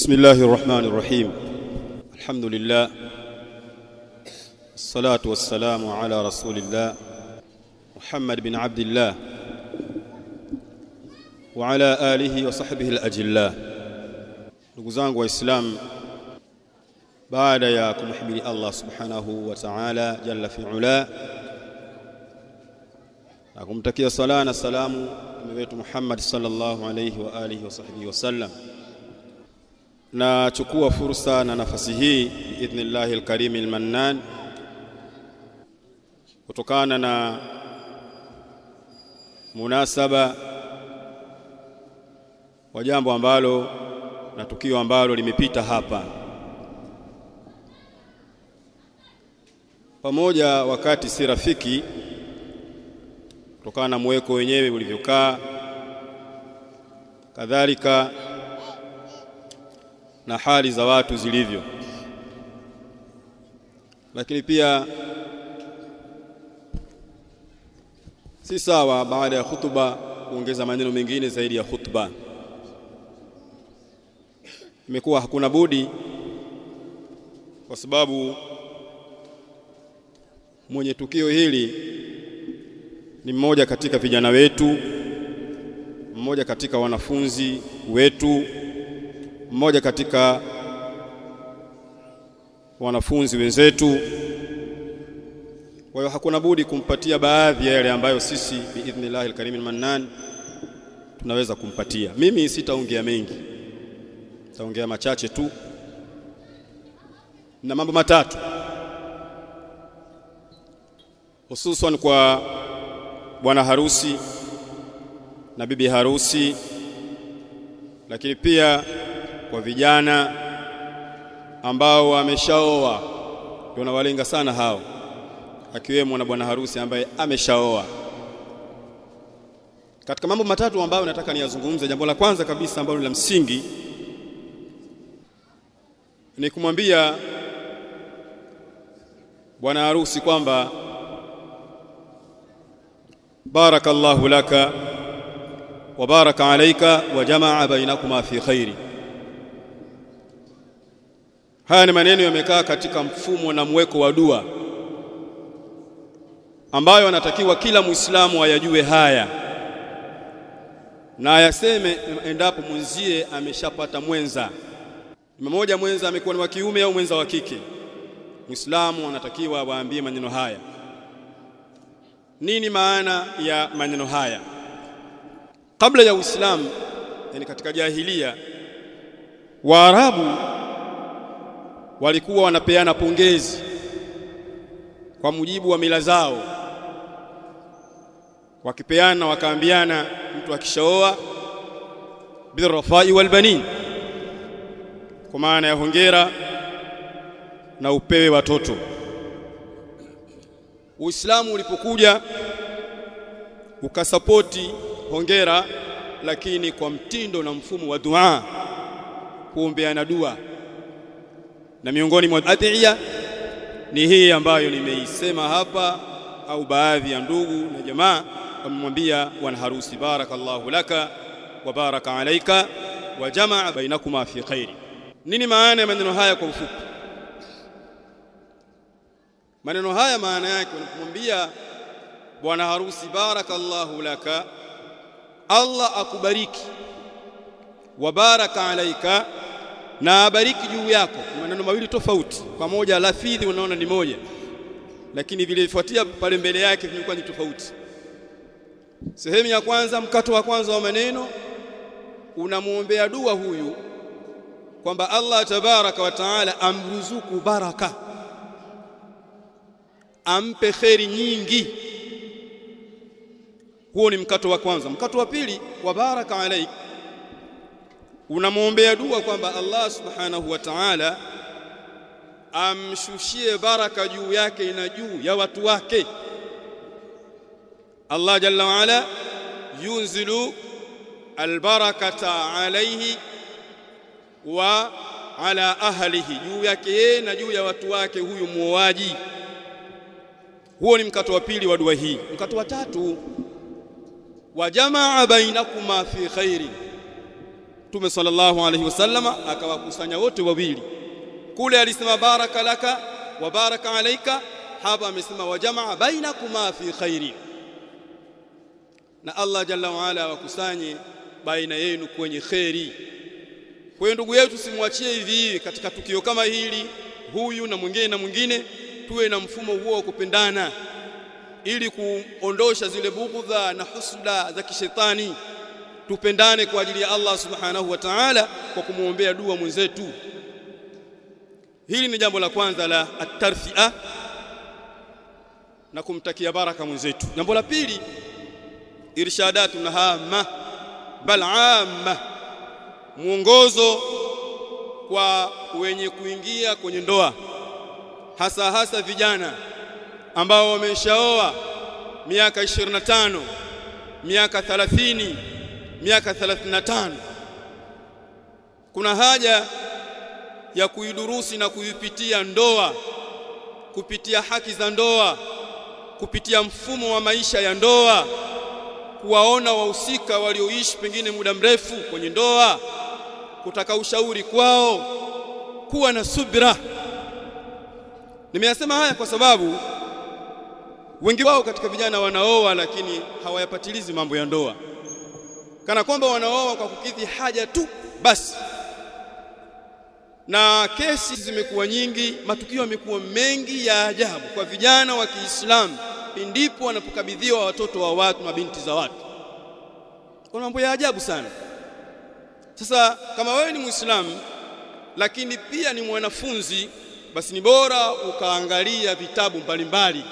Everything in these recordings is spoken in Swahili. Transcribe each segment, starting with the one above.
بسم الله الرحمن الرحيم. الحمد لله. الصلاة والسلام على رسول الله محمد بن عبد الله وعلى آله وصحبه الأجلاء. دغوزان واسلام بعد ياكم حمل الله سبحانه وتعالى جل في علا اقمتك يا صلاه والسلام محمد صلى الله عليه واله وصحبه وسلم chukua fursa na nafasi hii biidhnillahi alkarim almannan kutokana na munasaba wa jambo ambalo na tukio ambalo limepita hapa. Pamoja wakati si rafiki kutokana na mweko wenyewe ulivyokaa kadhalika na hali za watu zilivyo. Lakini pia si sawa baada ya hutuba kuongeza maneno mengine zaidi ya hutuba imekuwa hakuna budi kwa sababu mwenye tukio hili ni mmoja katika vijana wetu mmoja katika wanafunzi wetu mmoja katika wanafunzi wenzetu. Kwa hiyo hakuna budi kumpatia baadhi ya yale ambayo sisi biidhnillahi alkarim almannan tunaweza kumpatia. Mimi sitaongea mengi nitaongea machache tu na mambo matatu hususan kwa bwana harusi na bibi harusi lakini pia kwa vijana ambao wameshaoa. Tunawalenga nawalenga sana hao akiwemo na bwana harusi ambaye ameshaoa. Katika mambo matatu ambayo nataka niyazungumze jambo la kwanza kabisa ambalo ni la msingi ni kumwambia bwana harusi kwamba barakallahu laka wa baraka alayka wa jamaa bainakuma fi khairi haya ni maneno yamekaa katika mfumo na mweko wa dua ambayo anatakiwa kila muislamu ayajue haya na ayaseme endapo mwenzie ameshapata mwenza. Mmoja mwenza amekuwa ni wa kiume au mwenza wa kike? Muislamu anatakiwa waambie maneno haya. Nini maana ya maneno haya? Kabla ya uislamu yani katika jahilia waarabu walikuwa wanapeana pongezi kwa mujibu wa mila zao. Wakipeana wakaambiana mtu akishaoa birrafai walbanin kwa maana ya hongera na upewe watoto. Uislamu ulipokuja ukasapoti hongera lakini kwa mtindo na mfumo wa duaa kuombeana dua na miongoni mwa adhiya ni hii ambayo nimeisema hapa au baadhi ya ndugu na jamaa wamemwambia bwana harusi barakallahu laka wa baraka alaika wa jamaa bainakuma fi khairi. Nini maana ya maneno haya kwa ufupi? Maneno haya maana yake wanapomwambia bwana harusi barakallahu laka Allah akubariki wa baraka alaika na abariki juu yako. Maneno mawili tofauti. Pamoja lafidhi unaona ni moja. Lakini vilifuatia pale mbele yake vilikuwa ni tofauti. Sehemu ya kwanza mkato wa kwanza wa maneno unamwombea dua huyu kwamba Allah tabaraka wa taala amruzuku baraka. Ampe kheri nyingi. Huo ni mkato wa kwanza. Mkato wa pili wa baraka alaik unamwombea dua kwamba Allah subhanahu wa ta'ala amshushie baraka juu yake na juu ya watu wake. Allah jalla waala yunzilu albarakata alayhi wa ala ahlihi juu yake yeye na juu ya watu wake huyu muoaji. Huo ni mkato wa pili wa dua hii. Mkato wa tatu wa jamaa bainakuma fi khairi Mtume sallallahu alaihi wasallama akawakusanya wote wawili. Kule alisema baraka laka wa baraka alaika hapa amesema wajamaa bainakuma fi khairi na Allah jalla waala awakusanye baina yenu kwenye kheri. Kwa hiyo ndugu yetu simwachie hivi hivi katika tukio kama hili huyu na mwingine na mwingine tuwe na mfumo huo wa kupendana ili kuondosha zile bugudha na husuda za kishetani tupendane kwa ajili ya Allah subhanahu wa ta'ala kwa kumwombea dua mwenzetu. Hili ni jambo la kwanza la at-tarfi'a na kumtakia baraka mwenzetu. Jambo la pili irshadatu hama bal amma mwongozo kwa wenye kuingia kwenye ndoa hasa hasa vijana ambao wameshaoa miaka 25 miaka 30 miaka 35 kuna haja ya kuidurusi na kuipitia ndoa kupitia haki za ndoa kupitia mfumo wa maisha ya ndoa kuwaona wahusika walioishi pengine muda mrefu kwenye ndoa kutaka ushauri kwao kuwa na subira. Nimeyasema haya kwa sababu wengi wao katika vijana wanaoa lakini hawayapatilizi mambo ya ndoa kana kwamba wanaoa kwa kukidhi haja tu basi. Na kesi zimekuwa nyingi matukio yamekuwa mengi ya ajabu kwa vijana wa Kiislamu pindipo wanapokabidhiwa watoto wa watu na binti za watu. Kuna mambo ya ajabu sana. Sasa kama wewe ni Muislamu lakini pia ni mwanafunzi basi ni bora ukaangalia vitabu mbalimbali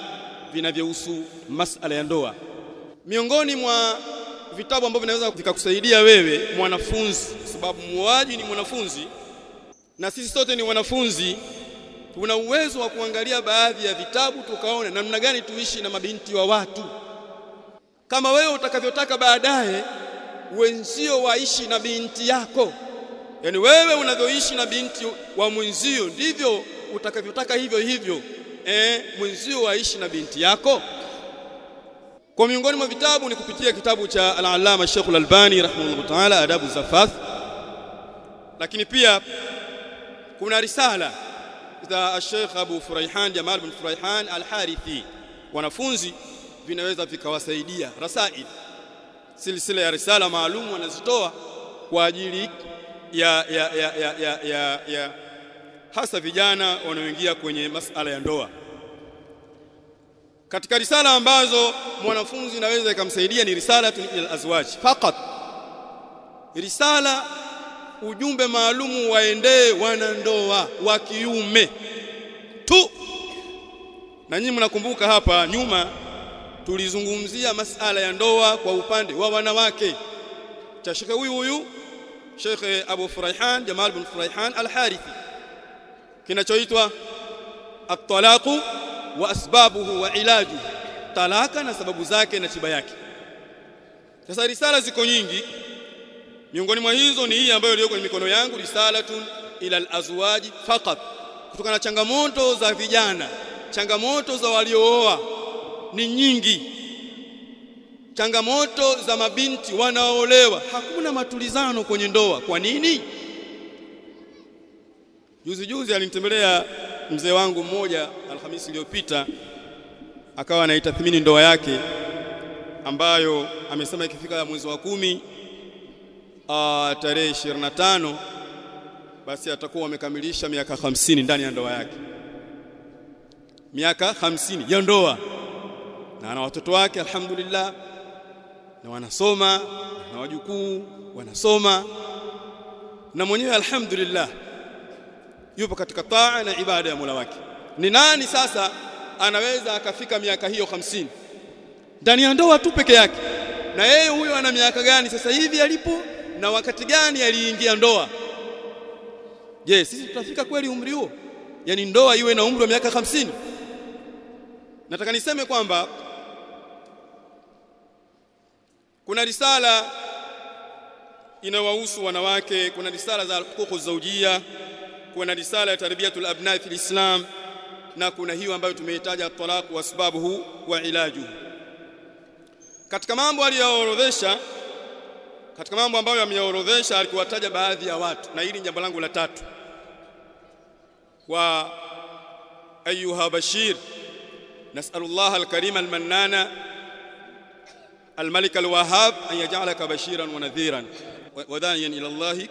vinavyohusu masala ya ndoa. Miongoni mwa vitabu ambavyo vinaweza vikakusaidia wewe mwanafunzi sababu muoaji ni mwanafunzi na sisi sote ni wanafunzi tuna uwezo wa kuangalia baadhi ya vitabu tukaona namna gani tuishi na mabinti wa watu. Kama wewe utakavyotaka baadaye wenzio waishi na binti yako. Yani wewe unavyoishi na binti wa mwenzio ndivyo utakavyotaka hivyo hivyo eh mwenzio waishi na binti yako kwa miongoni mwa vitabu ni kupitia kitabu cha al-Allama Sheikh al-Albani rahimahullah ta'ala adabu zafaf lakini pia kuna risala za Sheikh Abu Furaihan Jamal bin Furaihan Al-Harithi. Wanafunzi vinaweza vikawasaidia. Rasail silsila ya risala maalum wanazitoa kwa ajili ya ya ya ya, ya, ya, ya hasa vijana wanaoingia kwenye masala ya ndoa katika risala ambazo mwanafunzi inaweza ikamsaidia ni risala ila azwaj fakat risala ujumbe maalumu waendee wanandoa wa kiume tu. Na nyinyi mnakumbuka hapa nyuma tulizungumzia masala ya ndoa kwa upande wa wanawake. Cha shekhe huyu huyu shekhe Abu Furaihan Jamal bin Furaihan Al-Harithi. Kinachoitwa at-talaqu wa asbabuhu wa ilajuhu talaka na sababu zake na tiba yake. Sasa risala ziko nyingi. Miongoni mwa hizo ni hii ambayo iliyo kwenye mikono yangu risalatun ila alazwaji faqat. Kutokana na changamoto za vijana changamoto za waliooa ni nyingi. Changamoto za mabinti wanaoolewa hakuna matulizano kwenye ndoa. Kwa nini? Juzi juzi alimtembelea mzee wangu mmoja alhamisi iliyopita akawa anaitathmini ndoa yake ambayo amesema ikifika mwezi wa kumi uh, tarehe 25 basi atakuwa amekamilisha miaka hamsini ndani ya ndoa yake. Miaka hamsini ya ndoa. Na ana watoto wake alhamdulillah na wanasoma na wajukuu wanasoma. Na mwenyewe alhamdulillah yupo katika taa na ibada ya Mola wake ni nani sasa anaweza akafika miaka hiyo hamsini? Ndani ya ndoa tu peke yake. Na yeye huyo ana miaka gani sasa hivi alipo na wakati gani aliingia ndoa? Je yes, sisi tutafika kweli umri huo? Yani ndoa iwe na umri wa miaka hamsini? Nataka niseme kwamba kuna risala inawahusu wanawake kuna risala za hukuku zaujia kuna risala ya tarbiyatul abna fi islam na kuna hiyo ambayo tumeitaja talaq wa sababuhu wa ilajuhu katika mambo aliyoorodhesha katika mambo ambayo yameorodhesha alikuwataja baadhi ya watu na hili ni jambo langu la tatu wa ayuha bashir nas'alullah alkarim almannana الملك الوهاب أن يجعلك بشيرا ونذيرا وداعيا إلى الله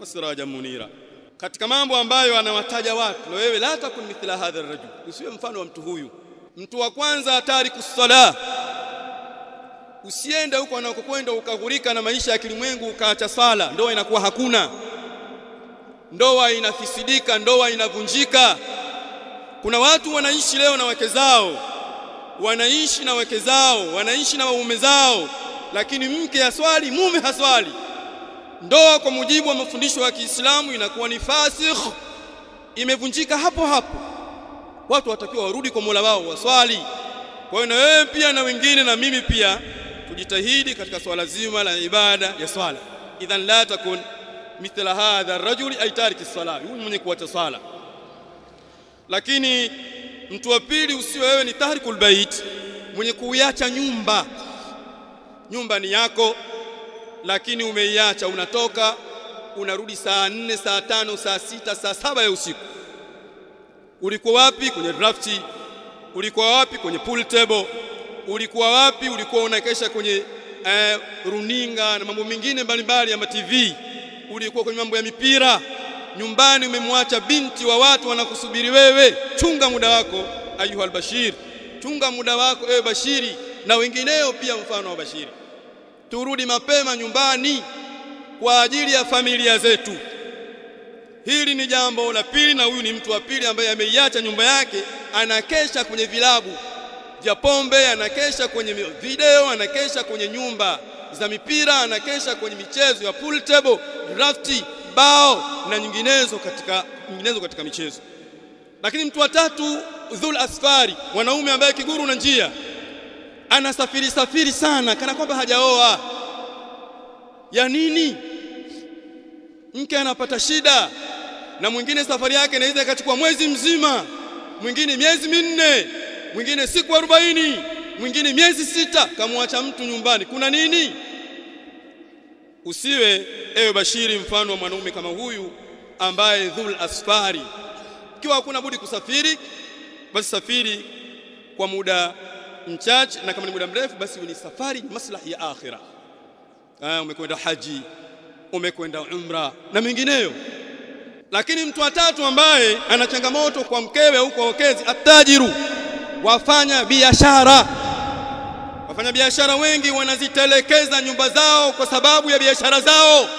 وسراجا منيرا katika mambo ambayo anawataja watu. Na wewe la takun mithla hadha rajul. Usiwe mfano wa mtu huyu. Mtu wa kwanza atariku sala. Usiende huko anakokwenda ukaghurika na maisha ya kilimwengu ukaacha sala. Ndoa inakuwa hakuna. Ndoa inafisidika ndoa inavunjika. Kuna watu wanaishi leo na wake zao. Wanaishi na wake zao. Wanaishi na waume zao. Lakini mke haswali mume haswali ndoa kwa mujibu wa mafundisho ya Kiislamu inakuwa ni fasikh. Imevunjika hapo hapo. Watu watakiwa warudi kwa Mola wao waswali. Kwa hiyo na wewe pia na wengine na mimi pia tujitahidi katika swala zima la ibada ya swala. Idhan la takun mithla hadha ar-rajuli aitariki sala huyu mwenye kuacha swala. Lakini mtu wa pili usiwe wewe ni tahrikul bait mwenye kuiacha nyumba. Nyumba ni yako lakini umeiacha unatoka unarudi saa nne saa tano saa sita saa saba ya usiku. Ulikuwa wapi kwenye drafti ulikuwa wapi kwenye pool table? Ulikuwa wapi? Ulikuwa unakesha kwenye eh, runinga na mambo mengine mbalimbali ya TV ulikuwa kwenye mambo ya mipira? Nyumbani umemwacha binti wa watu wanakusubiri wewe? Chunga muda wako ayuha albashir chunga muda wako ewe bashiri na wengineo pia mfano wa bashiri turudi mapema nyumbani kwa ajili ya familia zetu. Hili ni jambo la pili na huyu ni mtu wa pili ambaye ameiacha nyumba yake anakesha kwenye vilabu vya pombe anakesha kwenye video anakesha kwenye nyumba za mipira anakesha kwenye michezo ya pool table drafti bao na nyinginezo katika nyinginezo katika michezo. Lakini mtu wa tatu dhul asfari mwanaume ambaye kiguru na njia anasafiri safiri sana kana kwamba hajaoa. Ya nini? Mke anapata shida na mwingine safari yake inaweza ikachukua mwezi mzima. Mwingine miezi minne mwingine siku arobaini mwingine miezi sita. Kamwacha mtu nyumbani. Kuna nini? Usiwe ewe bashiri mfano wa mwanaume kama huyu ambaye dhul asfari. Ikiwa hakuna budi kusafiri basi safiri kwa muda mchache na kama ni muda mrefu basi ni safari maslahi ya akhira. Ah umekwenda haji umekwenda umra na mengineyo. Lakini mtu wa tatu ambaye ana changamoto kwa mkewe huko wakezi atajiru wafanya biashara. Wafanya biashara wengi wanazitelekeza nyumba zao kwa sababu ya biashara zao.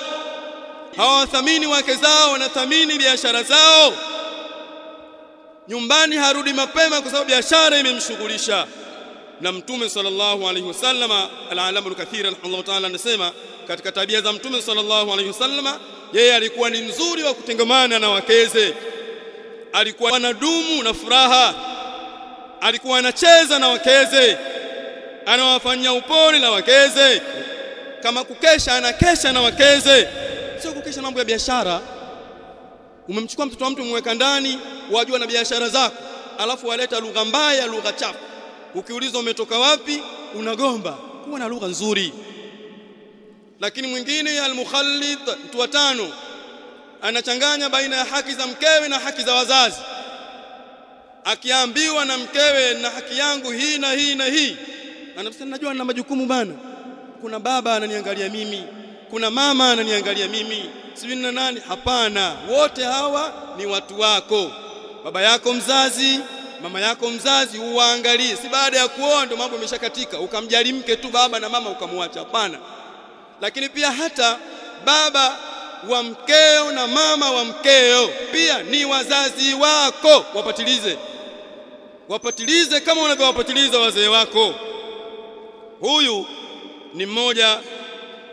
Hawathamini wake zao wanathamini biashara zao. Nyumbani harudi mapema kwa sababu biashara imemshughulisha na mtume sallallahu alaihi wasallama al-alamu kathira Allah ta'ala anasema katika tabia za mtume sallallahu alaihi wasallama yeye alikuwa ni mzuri wa kutengamana na wakeze. Alikuwa anadumu na furaha. Alikuwa anacheza na wakeze. Anawafanyia upole na wakeze. Kama kukesha anakesha na wakeze. Sio kukesha mambo ya biashara. Umemchukua mtoto wa mtu umweka ndani wajua na biashara zako. Alafu waleta lugha mbaya lugha chafu ukiulizwa umetoka wapi unagomba kuwa na lugha nzuri. Lakini mwingine almukhallid mtu watano anachanganya baina ya haki za mkewe na haki za wazazi. Akiambiwa na mkewe na haki yangu hii na hii na hii. Anasema najua na majukumu bana. Kuna baba ananiangalia mimi kuna mama ananiangalia mimi. Sijui na nani. Hapana wote hawa ni watu wako. Baba yako mzazi mama yako mzazi uwaangalie si baada ya kuoa ndio mambo yameshakatika. Ukamjali mke tu baba na mama ukamwacha. Hapana. Lakini pia hata baba wa mkeo na mama wa mkeo pia ni wazazi wako. Wapatilize. Wapatilize kama unavyowapatiliza wazee wako. Huyu ni mmoja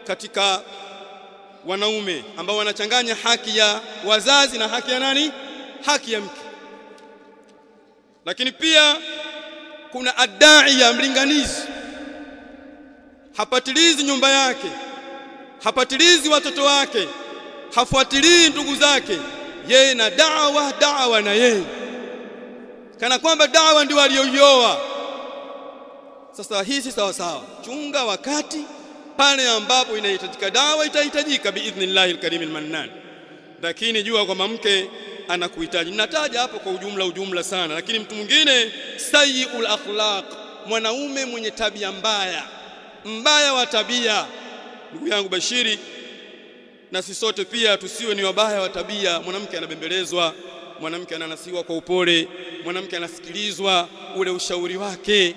katika wanaume ambao wanachanganya haki ya wazazi na haki ya nani? Haki ya mke lakini pia kuna adai ya mlinganizi. Hapatilizi nyumba yake hapatilizi watoto wake hafuatilii ndugu zake. Yeye na dawa dawa na yeye. Kana kwamba dawa ndio aliyoioa. Sasa hii si sawa sawa. Chunga wakati pale ambapo inahitajika. Dawa itahitajika biidhnillahi alkarim almannan lakini jua kwamba mke anakuhitaji. Nataja hapo kwa ujumla ujumla sana lakini mtu mwingine sayyiul akhlaq mwanaume mwenye tabia mbaya mbaya wa tabia. Ndugu yangu Bashiri na sisi sote pia tusiwe ni wabaya wa tabia. Mwanamke anabembelezwa mwanamke ananasiwa kwa upole mwanamke anasikilizwa ule ushauri wake.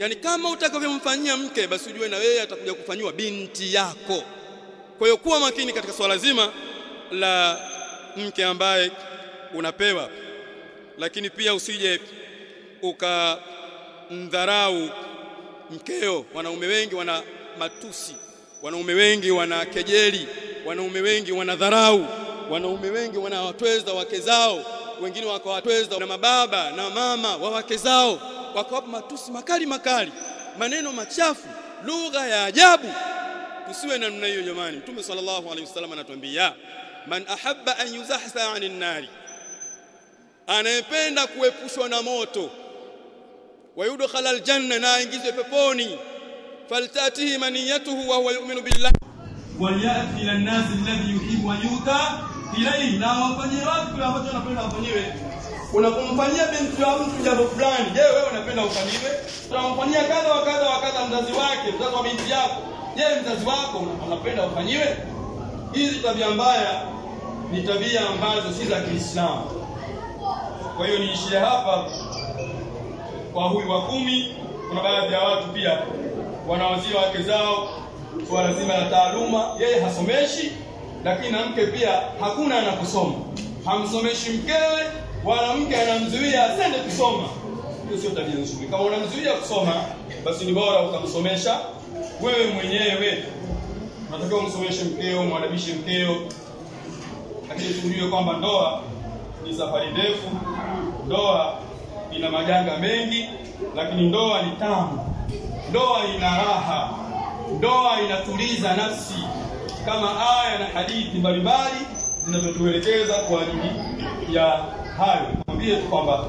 Yani kama utakavyomfanyia mke basi ujue na wewe atakuja kufanyiwa binti yako. Kwa hiyo kuwa makini katika swala zima la mke ambaye unapewa. Lakini pia usije ukamdharau mkeo. Wanaume wengi wana matusi wanaume wengi wana kejeli wanaume wengi wana dharau wanaume wengi wanawatweza wake zao wengine wakawatweza na mababa na mama wa wake zao. Wakawapa matusi makali makali maneno machafu lugha ya ajabu. Tusiwe na namna hiyo jamani. Mtume sallallahu alaihi wasallam anatuambia man ahabba an yuzahza anin nari anayependa kuepushwa na moto. Wayudkhala aljanna na aingizwe peponi. Faltatihi maniyatuhu wa huwa yu'minu billah walyati ila nasi alladhi yuhibbu an yuta ilayhi. Na wafanyie watu kile ambacho anapenda wafanyiwe? Unapomfanyia binti wa mtu jambo fulani je wewe unapenda ufanyiwe unamfanyia kadha wa kadha wa kadha mzazi wake mzazi wa binti yako je mzazi wako unapenda ufanyiwe? Hizi tabia mbaya ni tabia ambazo si za Kiislamu kwa hiyo niishie hapa. Kwa huyu wa kumi kuna baadhi ya watu pia wanawazia wake zao kwa lazima ya taaluma. Yeye hasomeshi lakini na mke pia hakuna anakusoma hamsomeshi mkewe wala mke anamzuia asende kusoma. Hiyo sio tabia nzuri. Kama unamzuia kusoma basi ni bora ukamsomesha wewe mwenyewe. Unatakiwa umsomeshe mkeo mwadabishe mkeo lakini tujue kwamba ndoa ni safari ndefu. Ndoa ina majanga mengi lakini ndoa ni tamu. Ndoa ina raha. Ndoa inatuliza nafsi kama aya na hadithi mbalimbali zinazotuelekeza kwa ajili ya hayo. Mwambie tu kwamba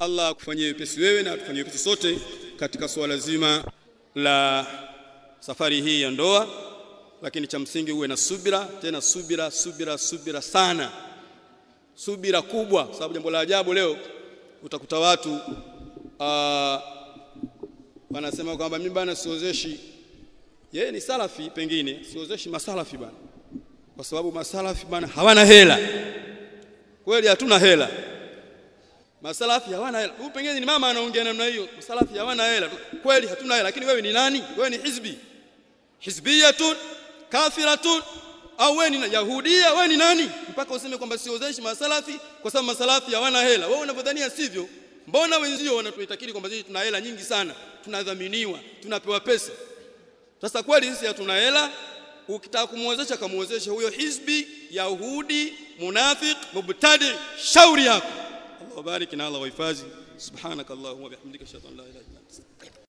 Allah akufanyie wepesi wewe na atufanyie wepesi sote katika suala zima la safari hii ya ndoa. Lakini cha msingi uwe na subira tena subira subira subira sana subira kubwa sababu jambo la ajabu leo utakuta watu aa, wanasema kwamba mimi bana siozeshi. Yeye ni salafi pengine siozeshi masalafi bana kwa sababu masalafi bana hawana hela. Kweli hatuna hela. Masalafi hawana hela. Huyu pengine ni mama anaongea namna hiyo. Masalafi hawana hela. Kweli hatuna hela. Lakini wewe ni nani? Wewe ni hizbi. Hizbiyatun kafiratun au wewe ni yahudia? Wewe ni nani? Mpaka useme kwamba siozeshi masalafi kwa sababu masalafi hawana hela. Wewe unavyodhania sivyo. Mbona wenzio wanatuitakiri kwamba sisi tuna hela nyingi sana? Tunadhaminiwa tunapewa pesa. Sasa kweli sisi hatuna hela. Ukitaka kumwezesha kamwezeshe huyo hizbi yahudi munafiq mubtadi. Shauri yako. Allah bariki na Allah wahifadhi subhanakallahumma bihamdika ashhadu an la ilaha illa anta